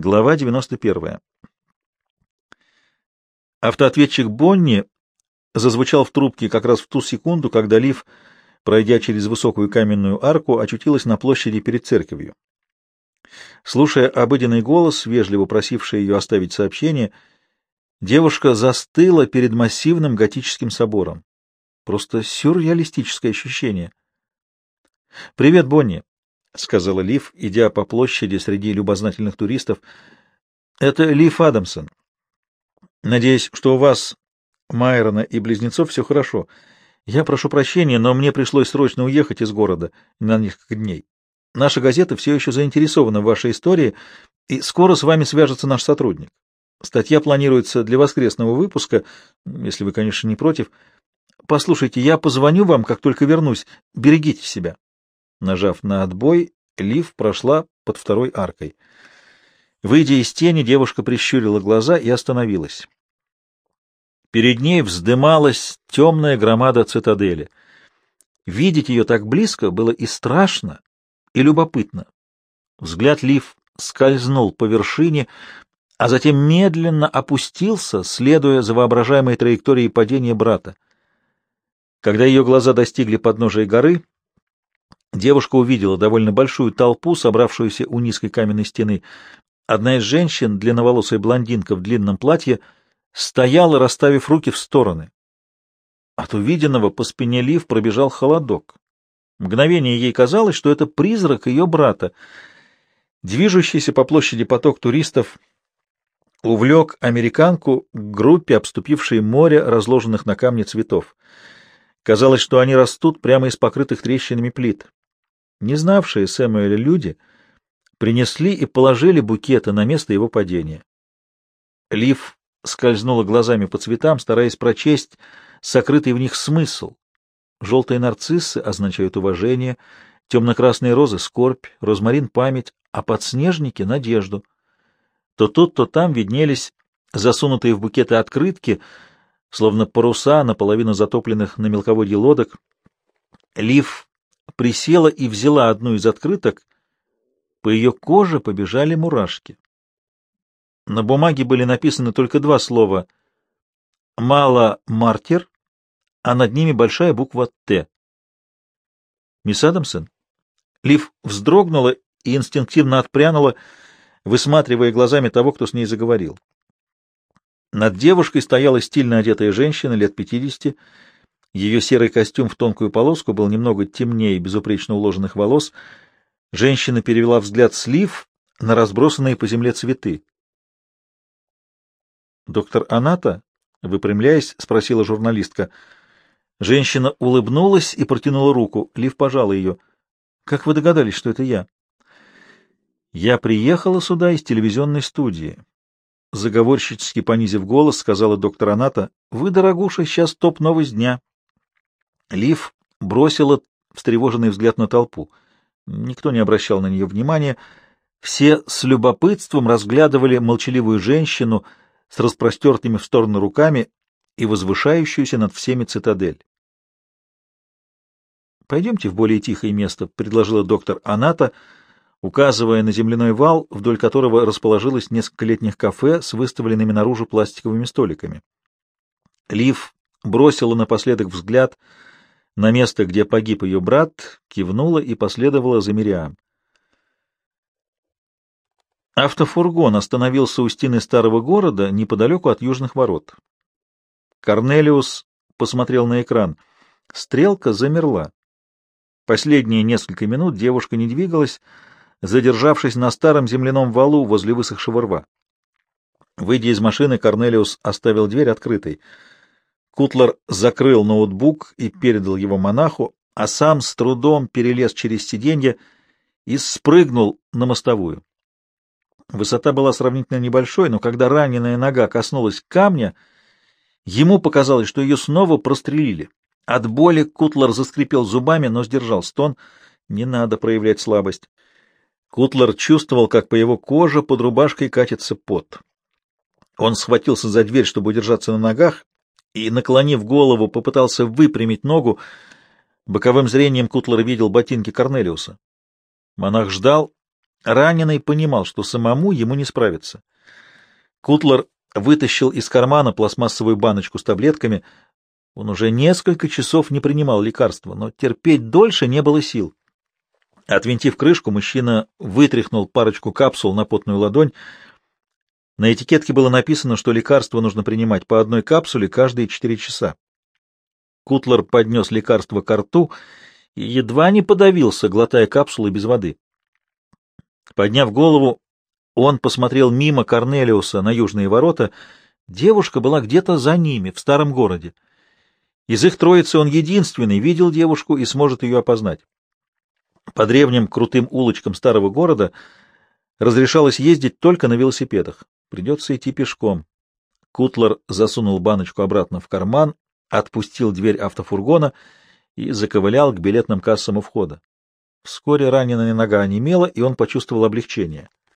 Глава 91. Автоответчик Бонни зазвучал в трубке как раз в ту секунду, когда Лив, пройдя через высокую каменную арку, очутилась на площади перед церковью. Слушая обыденный голос, вежливо просивший ее оставить сообщение, девушка застыла перед массивным готическим собором. Просто сюрреалистическое ощущение. «Привет, Бонни», — сказала Лив, идя по площади среди любознательных туристов. «Это Лив Адамсон. Надеюсь, что у вас, Майрона и близнецов, все хорошо. Я прошу прощения, но мне пришлось срочно уехать из города на несколько дней. Наша газета все еще заинтересована в вашей истории, и скоро с вами свяжется наш сотрудник. Статья планируется для воскресного выпуска, если вы, конечно, не против. Послушайте, я позвоню вам, как только вернусь. Берегите себя. Нажав на отбой, Лив прошла под второй аркой. Выйдя из тени, девушка прищурила глаза и остановилась. Перед ней вздымалась темная громада цитадели. Видеть ее так близко было и страшно, и любопытно. Взгляд Лив скользнул по вершине, а затем медленно опустился, следуя за воображаемой траекторией падения брата. Когда ее глаза достигли подножия горы, девушка увидела довольно большую толпу, собравшуюся у низкой каменной стены. Одна из женщин, длинноволосая блондинка в длинном платье, стояла, расставив руки в стороны. От увиденного по спине Лив пробежал холодок. Мгновение ей казалось, что это призрак ее брата. Движущийся по площади поток туристов увлек американку к группе, обступившей море разложенных на камне цветов. Казалось, что они растут прямо из покрытых трещинами плит. Не знавшие Сэмуэля люди принесли и положили букеты на место его падения. Лив скользнула глазами по цветам, стараясь прочесть сокрытый в них смысл. Желтые нарциссы означают уважение, темно-красные розы — скорбь, розмарин — память, а подснежники — надежду. То тут, то там виднелись засунутые в букеты открытки, словно паруса, наполовину затопленных на мелководье лодок. Лив присела и взяла одну из открыток. По ее коже побежали мурашки. На бумаге были написаны только два слова «Мало мартир», а над ними большая буква «Т». «Мисс Адамсон?» Лив вздрогнула и инстинктивно отпрянула, высматривая глазами того, кто с ней заговорил. Над девушкой стояла стильно одетая женщина лет пятидесяти. Ее серый костюм в тонкую полоску был немного темнее безупречно уложенных волос. Женщина перевела взгляд слив на разбросанные по земле цветы. «Доктор Аната?» — выпрямляясь, спросила журналистка. Женщина улыбнулась и протянула руку. Лив пожала ее. «Как вы догадались, что это я?» «Я приехала сюда из телевизионной студии». Заговорщически понизив голос, сказала доктор Аната. «Вы, дорогуша, сейчас топ-новость дня». Лив бросила встревоженный взгляд на толпу. Никто не обращал на нее внимания. Все с любопытством разглядывали молчаливую женщину — с распростертыми в сторону руками и возвышающуюся над всеми цитадель. «Пойдемте в более тихое место», — предложила доктор Аната, указывая на земляной вал, вдоль которого расположилось несколько летних кафе с выставленными наружу пластиковыми столиками. Лив бросила напоследок взгляд на место, где погиб ее брат, кивнула и последовала за Мириам. Автофургон остановился у стены старого города неподалеку от южных ворот. Корнелиус посмотрел на экран. Стрелка замерла. Последние несколько минут девушка не двигалась, задержавшись на старом земляном валу возле высохшего рва. Выйдя из машины, Корнелиус оставил дверь открытой. Кутлер закрыл ноутбук и передал его монаху, а сам с трудом перелез через сиденье и спрыгнул на мостовую. Высота была сравнительно небольшой, но когда раненая нога коснулась камня, ему показалось, что ее снова прострелили. От боли Кутлер заскрипел зубами, но сдержал стон. Не надо проявлять слабость. Кутлер чувствовал, как по его коже под рубашкой катится пот. Он схватился за дверь, чтобы удержаться на ногах, и, наклонив голову, попытался выпрямить ногу. Боковым зрением Кутлер видел ботинки Корнелиуса. Монах ждал, Раненый понимал, что самому ему не справиться. Кутлер вытащил из кармана пластмассовую баночку с таблетками. Он уже несколько часов не принимал лекарства, но терпеть дольше не было сил. Отвинтив крышку, мужчина вытряхнул парочку капсул на потную ладонь. На этикетке было написано, что лекарство нужно принимать по одной капсуле каждые четыре часа. Кутлер поднес лекарство к рту и едва не подавился, глотая капсулы без воды. Подняв голову, он посмотрел мимо Корнелиуса на южные ворота. Девушка была где-то за ними, в старом городе. Из их троицы он единственный видел девушку и сможет ее опознать. По древним крутым улочкам старого города разрешалось ездить только на велосипедах. Придется идти пешком. Кутлер засунул баночку обратно в карман, отпустил дверь автофургона и заковылял к билетным кассам у входа. Вскоре раненая нога онемела, и он почувствовал облегчение.